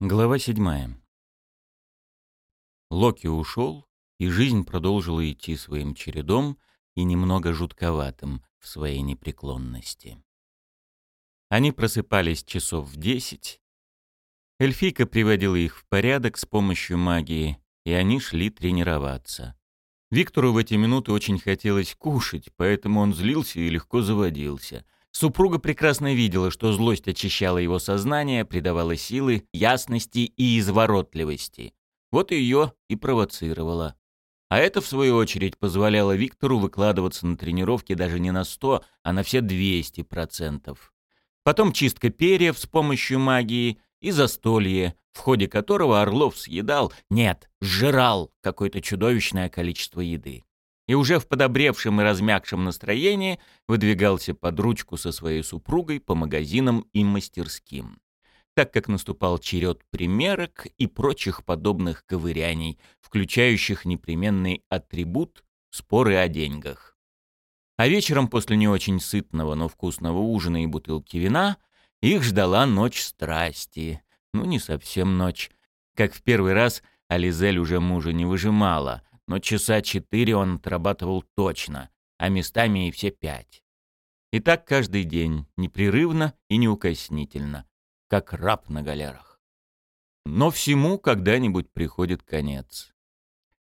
Глава седьмая. Локи ушел, и жизнь продолжила идти своим чередом и немного жутковатым в своей непреклонности. Они просыпались часов в десять. Эльфийка приводила их в порядок с помощью магии, и они шли тренироваться. Виктору в эти минуты очень хотелось кушать, поэтому он злился и легко заводился — Супруга прекрасно видела, что злость очищала его сознание, придавала силы, ясности и изворотливости. Вот ее и провоцировала. А это, в свою очередь, позволяло Виктору выкладываться на тренировки даже не на 100, а на все 200%. Потом чистка перьев с помощью магии и застолье, в ходе которого Орлов съедал, нет, сжирал какое-то чудовищное количество еды и уже в подобревшем и размягшем настроении выдвигался под ручку со своей супругой по магазинам и мастерским. Так как наступал черед примерок и прочих подобных ковыряний, включающих непременный атрибут споры о деньгах. А вечером после не очень сытного, но вкусного ужина и бутылки вина их ждала ночь страсти. Ну, не совсем ночь. Как в первый раз Ализель уже мужа не выжимала — но часа четыре он отрабатывал точно, а местами и все пять. И так каждый день, непрерывно и неукоснительно, как раб на галерах. Но всему когда-нибудь приходит конец.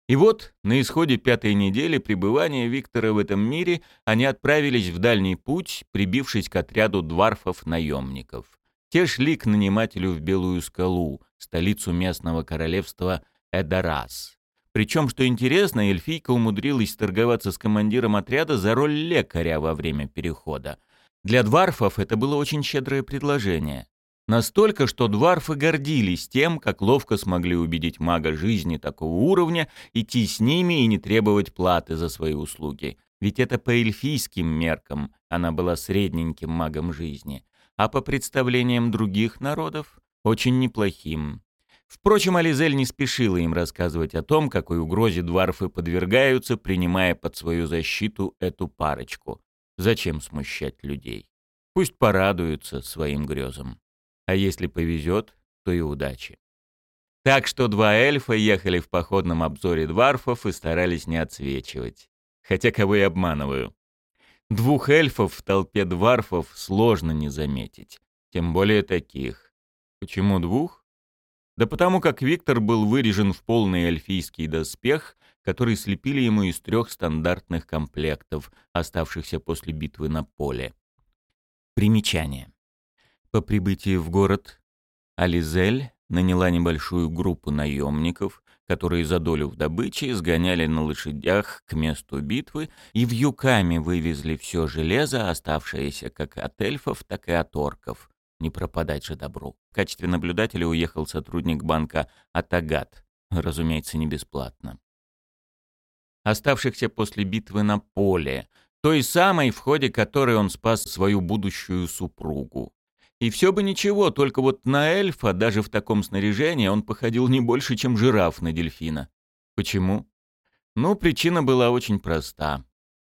И вот, на исходе пятой недели пребывания Виктора в этом мире, они отправились в дальний путь, прибившись к отряду дварфов-наемников. Те шли к нанимателю в Белую скалу, столицу местного королевства Эдарас. Причем, что интересно, эльфийка умудрилась торговаться с командиром отряда за роль лекаря во время перехода. Для дварфов это было очень щедрое предложение. Настолько, что дварфы гордились тем, как ловко смогли убедить мага жизни такого уровня идти с ними и не требовать платы за свои услуги. Ведь это по эльфийским меркам она была средненьким магом жизни, а по представлениям других народов — очень неплохим. Впрочем, Ализель не спешила им рассказывать о том, какой угрозе дварфы подвергаются, принимая под свою защиту эту парочку. Зачем смущать людей? Пусть порадуются своим грезам. А если повезет, то и удачи. Так что два эльфа ехали в походном обзоре дварфов и старались не отсвечивать. Хотя кого я обманываю. Двух эльфов в толпе дварфов сложно не заметить. Тем более таких. Почему двух? Да потому как Виктор был вырежен в полный эльфийский доспех, который слепили ему из трех стандартных комплектов, оставшихся после битвы на поле. Примечание. По прибытии в город Ализель наняла небольшую группу наемников, которые за долю в добыче сгоняли на лошадях к месту битвы и в юками вывезли все железо, оставшееся как от эльфов, так и от орков, не пропадать же добру. В качестве наблюдателя уехал сотрудник банка Атагат. Разумеется, не бесплатно. Оставшихся после битвы на поле, той самой, в ходе которой он спас свою будущую супругу. И все бы ничего, только вот на эльфа, даже в таком снаряжении, он походил не больше, чем жираф на дельфина. Почему? Ну, причина была очень проста.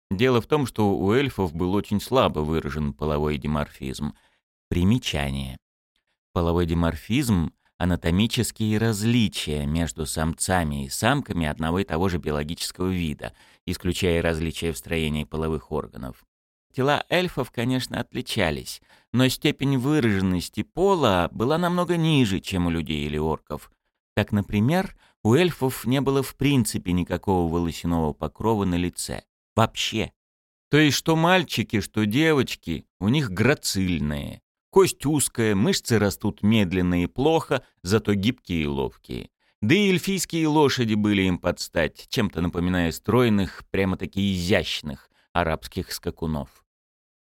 Дело в том, что у эльфов был очень слабо выражен половой диморфизм — Примечание. Половой диморфизм – анатомические различия между самцами и самками одного и того же биологического вида, исключая различия в строении половых органов. Тела эльфов, конечно, отличались, но степень выраженности пола была намного ниже, чем у людей или орков. Так, например, у эльфов не было в принципе никакого волосяного покрова на лице. Вообще. То есть что мальчики, что девочки, у них грацильные. Кость узкая, мышцы растут медленно и плохо, зато гибкие и ловкие. Да и эльфийские лошади были им под стать, чем-то напоминая стройных, прямо-таки изящных арабских скакунов.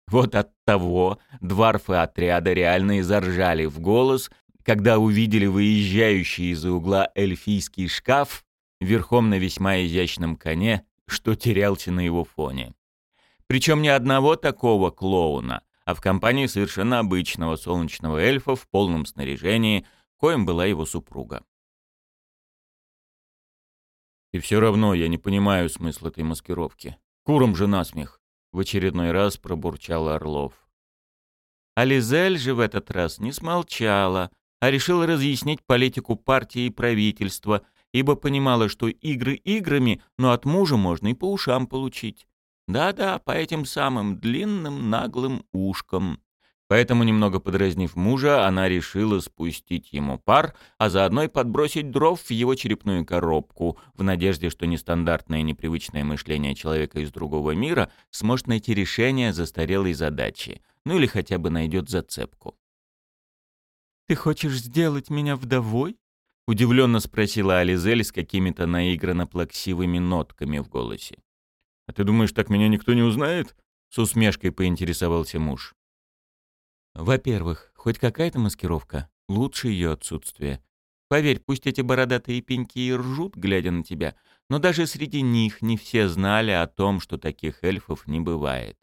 Вот от того дварфы отряда реально и заржали в голос, когда увидели выезжающий из-за угла эльфийский шкаф верхом на весьма изящном коне, что терялся на его фоне. Причем ни одного такого клоуна, а в компании совершенно обычного солнечного эльфа в полном снаряжении, коим была его супруга. И все равно я не понимаю смысла этой маскировки. Куром же насмех, в очередной раз пробурчал Орлов. Ализель же в этот раз не смолчала, а решила разъяснить политику партии и правительства, ибо понимала, что игры играми, но от мужа можно и по ушам получить. Да-да, по этим самым длинным наглым ушкам. Поэтому, немного подразнив мужа, она решила спустить ему пар, а заодно и подбросить дров в его черепную коробку, в надежде, что нестандартное непривычное мышление человека из другого мира сможет найти решение застарелой задачи, ну или хотя бы найдет зацепку. «Ты хочешь сделать меня вдовой?» — удивленно спросила Ализель с какими-то наигранно плаксивыми нотками в голосе. «А ты думаешь, так меня никто не узнает?» — с усмешкой поинтересовался муж. Во-первых, хоть какая-то маскировка, лучше ее отсутствие. Поверь, пусть эти бородатые пеньки и ржут, глядя на тебя, но даже среди них не все знали о том, что таких эльфов не бывает.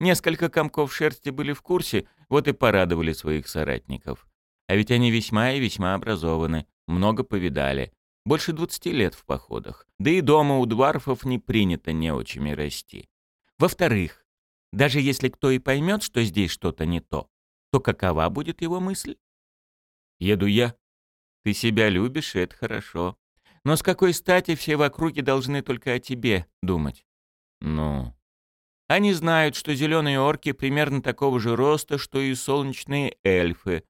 Несколько комков шерсти были в курсе, вот и порадовали своих соратников. А ведь они весьма и весьма образованы, много повидали. Больше двадцати лет в походах. Да и дома у дварфов не принято неучами расти. Во-вторых, даже если кто и поймет, что здесь что-то не то, то какова будет его мысль? Еду я. Ты себя любишь, и это хорошо. Но с какой стати все в округе должны только о тебе думать? Ну? Они знают, что зеленые орки примерно такого же роста, что и солнечные эльфы.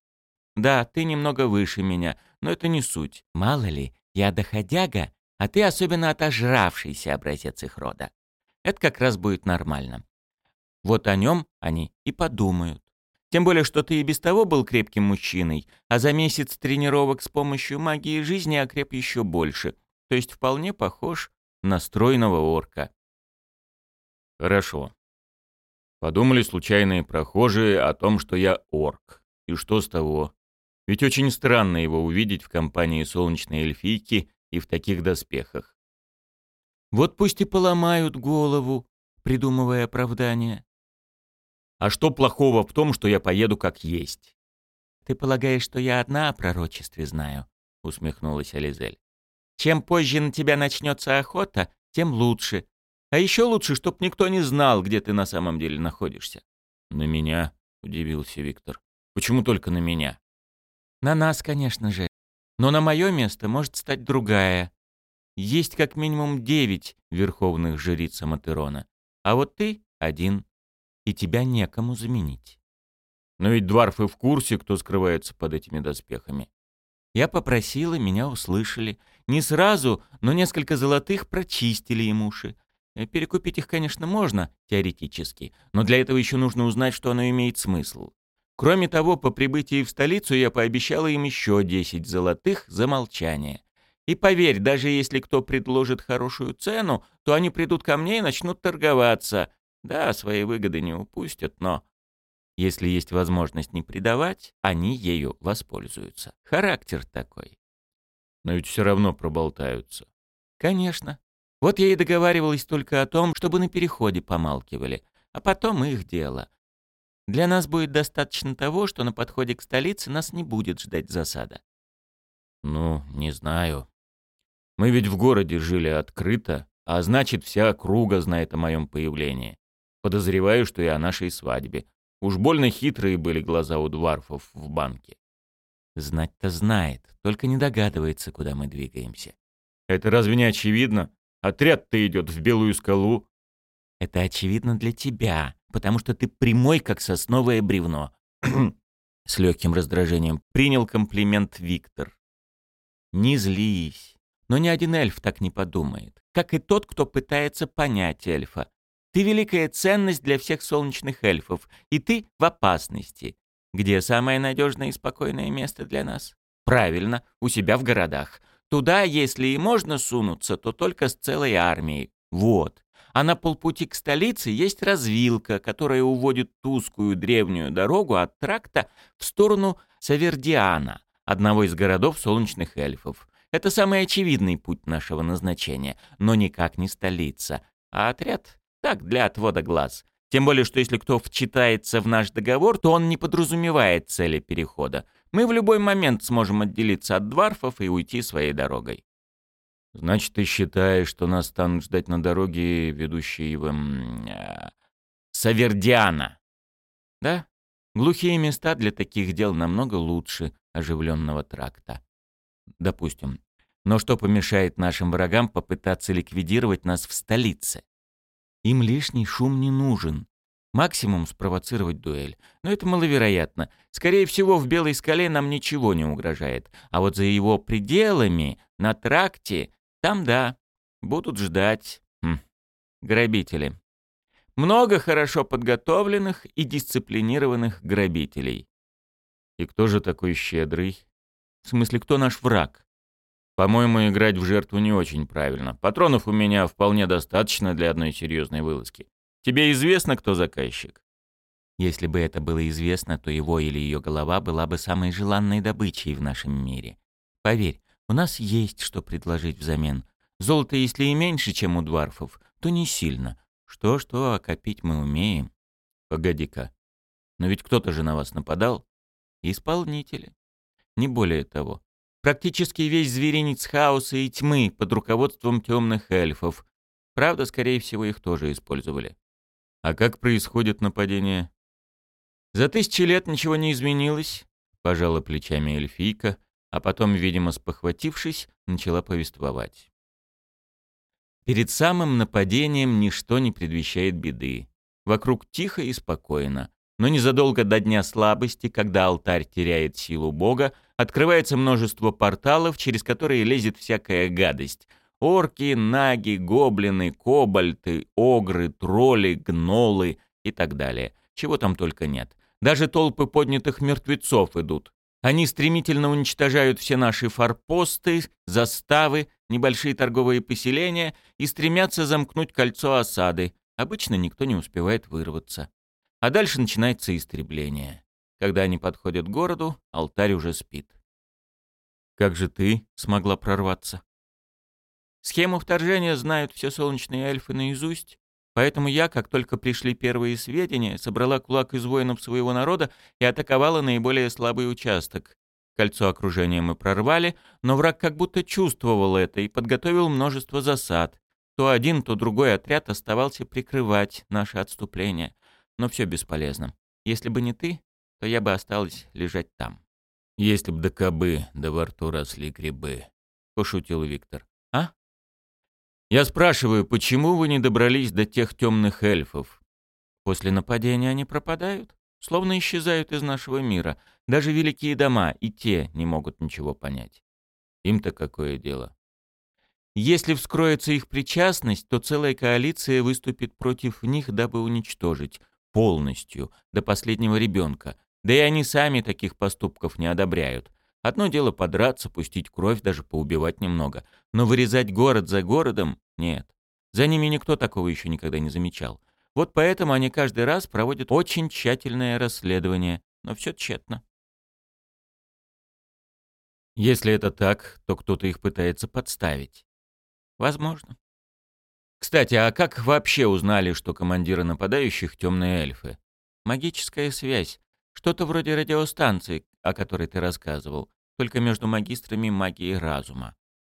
Да, ты немного выше меня, но это не суть. Мало ли, я доходяга, а ты особенно отожравшийся образец их рода. Это как раз будет нормально. Вот о нем они и подумают. Тем более, что ты и без того был крепким мужчиной, а за месяц тренировок с помощью магии жизни окреп еще больше. То есть вполне похож на стройного орка. Хорошо. Подумали случайные прохожие о том, что я орк. И что с того? Ведь очень странно его увидеть в компании солнечной эльфийки и в таких доспехах. Вот пусть и поломают голову, придумывая оправдания. А что плохого в том, что я поеду как есть? Ты полагаешь, что я одна о пророчестве знаю? усмехнулась Ализель. Чем позже на тебя начнется охота, тем лучше. А еще лучше, чтоб никто не знал, где ты на самом деле находишься. На меня? удивился Виктор. Почему только на меня? На нас, конечно же. Но на мое место может стать другая. Есть как минимум девять верховных жриц Аматерона. А вот ты один и тебя некому заменить. Но ведь дварфы в курсе, кто скрывается под этими доспехами. Я попросила, меня услышали. Не сразу, но несколько золотых прочистили им уши. Э, перекупить их, конечно, можно, теоретически, но для этого еще нужно узнать, что оно имеет смысл. Кроме того, по прибытии в столицу я пообещала им еще десять золотых за молчание. И поверь, даже если кто предложит хорошую цену, то они придут ко мне и начнут торговаться, да, свои выгоды не упустят, но если есть возможность не предавать, они ею воспользуются. Характер такой. Но ведь все равно проболтаются. Конечно. Вот я и договаривалась только о том, чтобы на переходе помалкивали, а потом их дело. Для нас будет достаточно того, что на подходе к столице нас не будет ждать засада. Ну, не знаю. Мы ведь в городе жили открыто, а значит, вся округа знает о моем появлении. Подозреваю, что и о нашей свадьбе. Уж больно хитрые были глаза у дварфов в банке. Знать-то знает, только не догадывается, куда мы двигаемся. Это разве не очевидно? Отряд-то идет в Белую скалу. Это очевидно для тебя, потому что ты прямой, как сосновое бревно. С легким раздражением принял комплимент Виктор. Не злись. Но ни один эльф так не подумает. Как и тот, кто пытается понять эльфа. Ты великая ценность для всех солнечных эльфов, и ты в опасности. Где самое надежное и спокойное место для нас? Правильно, у себя в городах. Туда, если и можно сунуться, то только с целой армией. Вот. А на полпути к столице есть развилка, которая уводит узкую древнюю дорогу от тракта в сторону Савердиана, одного из городов солнечных эльфов. Это самый очевидный путь нашего назначения, но никак не столица. А отряд так, для отвода глаз. Тем более, что если кто вчитается в наш договор, то он не подразумевает цели перехода. Мы в любой момент сможем отделиться от дварфов и уйти своей дорогой. Значит, ты считаешь, что нас станут ждать на дороге, ведущей в... Эм, Савердиана. Да? Глухие места для таких дел намного лучше оживленного тракта. Допустим. Но что помешает нашим врагам попытаться ликвидировать нас в столице? Им лишний шум не нужен. Максимум спровоцировать дуэль. Но это маловероятно. Скорее всего, в Белой скале нам ничего не угрожает. А вот за его пределами, на тракте, там да, будут ждать хм, грабители. Много хорошо подготовленных и дисциплинированных грабителей. И кто же такой щедрый? В смысле, кто наш враг? По-моему, играть в жертву не очень правильно. Патронов у меня вполне достаточно для одной серьезной вылазки. Тебе известно, кто заказчик? Если бы это было известно, то его или ее голова была бы самой желанной добычей в нашем мире. Поверь, у нас есть что предложить взамен. Золото, если и меньше, чем у дварфов, то не сильно. Что-что, а копить мы умеем. Погоди-ка. Но ведь кто-то же на вас нападал? Исполнители. Не более того. Практически весь зверинец хаоса и тьмы под руководством темных эльфов. Правда, скорее всего, их тоже использовали. А как происходит нападение? За тысячи лет ничего не изменилось, пожала плечами эльфийка, а потом, видимо, спохватившись, начала повествовать. Перед самым нападением ничто не предвещает беды. Вокруг тихо и спокойно. Но незадолго до Дня Слабости, когда алтарь теряет силу Бога, открывается множество порталов, через которые лезет всякая гадость. Орки, наги, гоблины, кобальты, огры, тролли, гнолы и так далее. Чего там только нет. Даже толпы поднятых мертвецов идут. Они стремительно уничтожают все наши форпосты, заставы, небольшие торговые поселения и стремятся замкнуть кольцо осады. Обычно никто не успевает вырваться. А дальше начинается истребление. Когда они подходят к городу, алтарь уже спит. «Как же ты смогла прорваться?» Схему вторжения знают все солнечные эльфы наизусть, поэтому я, как только пришли первые сведения, собрала кулак из воинов своего народа и атаковала наиболее слабый участок. Кольцо окружения мы прорвали, но враг как будто чувствовал это и подготовил множество засад. То один, то другой отряд оставался прикрывать наше отступление. Но все бесполезно. Если бы не ты, то я бы осталась лежать там. «Если б до кобы, да во рту росли грибы», — пошутил Виктор. «А?» Я спрашиваю, почему вы не добрались до тех темных эльфов? После нападения они пропадают, словно исчезают из нашего мира. Даже великие дома и те не могут ничего понять. Им-то какое дело? Если вскроется их причастность, то целая коалиция выступит против них, дабы уничтожить полностью, до последнего ребенка. Да и они сами таких поступков не одобряют. Одно дело подраться, пустить кровь, даже поубивать немного. Но вырезать город за городом — нет. За ними никто такого еще никогда не замечал. Вот поэтому они каждый раз проводят очень тщательное расследование, но все тщетно. Если это так, то кто-то их пытается подставить. Возможно. Кстати, а как вообще узнали, что командиры нападающих темные эльфы? Магическая связь. Что-то вроде радиостанции, о которой ты рассказывал только между магистрами магии разума.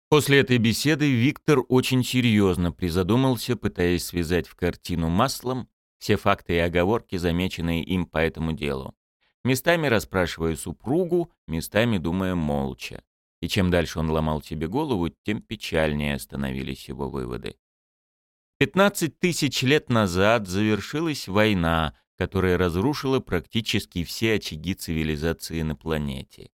После этой беседы Виктор очень серьезно призадумался, пытаясь связать в картину маслом все факты и оговорки, замеченные им по этому делу. Местами расспрашивая супругу, местами думая молча. И чем дальше он ломал себе голову, тем печальнее становились его выводы. 15 тысяч лет назад завершилась война, которая разрушила практически все очаги цивилизации на планете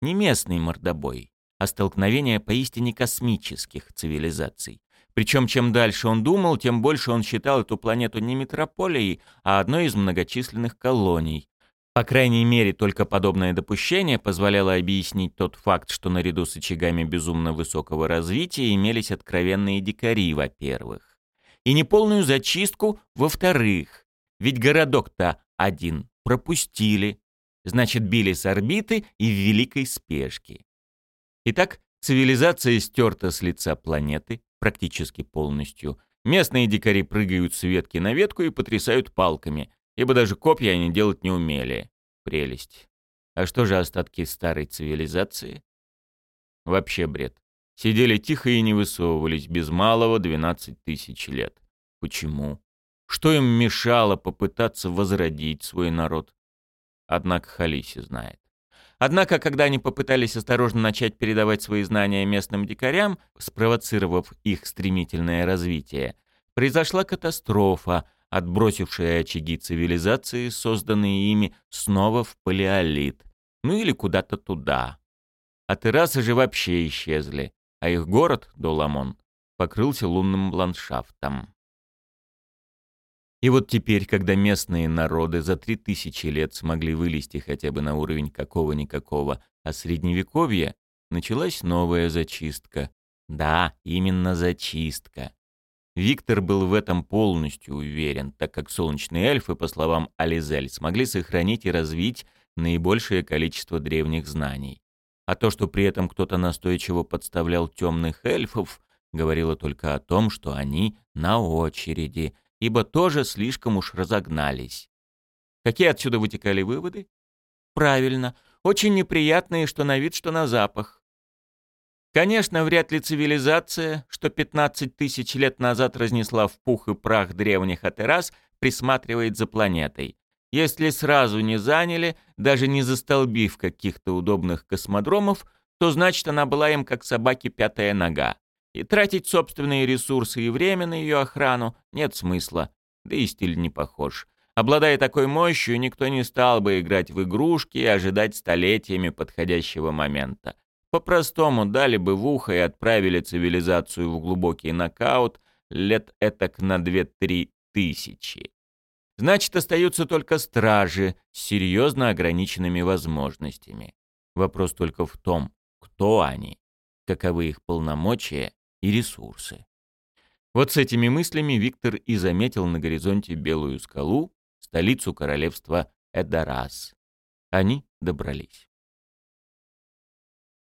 не местный мордобой, а столкновение поистине космических цивилизаций. Причем чем дальше он думал, тем больше он считал эту планету не метрополией, а одной из многочисленных колоний. По крайней мере, только подобное допущение позволяло объяснить тот факт, что наряду с очагами безумно высокого развития имелись откровенные дикари, во-первых, и неполную зачистку, во-вторых. Ведь городок-то один пропустили, Значит, били с орбиты и в великой спешке. Итак, цивилизация стерта с лица планеты практически полностью. Местные дикари прыгают с ветки на ветку и потрясают палками, ибо даже копья они делать не умели. Прелесть. А что же остатки старой цивилизации? Вообще бред. Сидели тихо и не высовывались, без малого 12 тысяч лет. Почему? Что им мешало попытаться возродить свой народ? Однако Халиси знает. Однако, когда они попытались осторожно начать передавать свои знания местным дикарям, спровоцировав их стремительное развитие, произошла катастрофа, отбросившая очаги цивилизации, созданные ими, снова в палеолит, ну или куда-то туда. А террасы же вообще исчезли, а их город, Доламон, покрылся лунным ландшафтом. И вот теперь, когда местные народы за три тысячи лет смогли вылезти хотя бы на уровень какого-никакого, а средневековье, началась новая зачистка. Да, именно зачистка. Виктор был в этом полностью уверен, так как солнечные эльфы, по словам Ализель, смогли сохранить и развить наибольшее количество древних знаний. А то, что при этом кто-то настойчиво подставлял темных эльфов, говорило только о том, что они на очереди — ибо тоже слишком уж разогнались. Какие отсюда вытекали выводы? Правильно, очень неприятные что на вид, что на запах. Конечно, вряд ли цивилизация, что 15 тысяч лет назад разнесла в пух и прах древних атерас, присматривает за планетой. Если сразу не заняли, даже не застолбив каких-то удобных космодромов, то значит она была им как собаке пятая нога и тратить собственные ресурсы и время на ее охрану нет смысла, да и стиль не похож. Обладая такой мощью, никто не стал бы играть в игрушки и ожидать столетиями подходящего момента. По-простому дали бы в ухо и отправили цивилизацию в глубокий нокаут лет этак на 2-3 тысячи. Значит, остаются только стражи с серьезно ограниченными возможностями. Вопрос только в том, кто они, каковы их полномочия и ресурсы. Вот с этими мыслями Виктор и заметил на горизонте Белую скалу, столицу королевства Эдарас. Они добрались.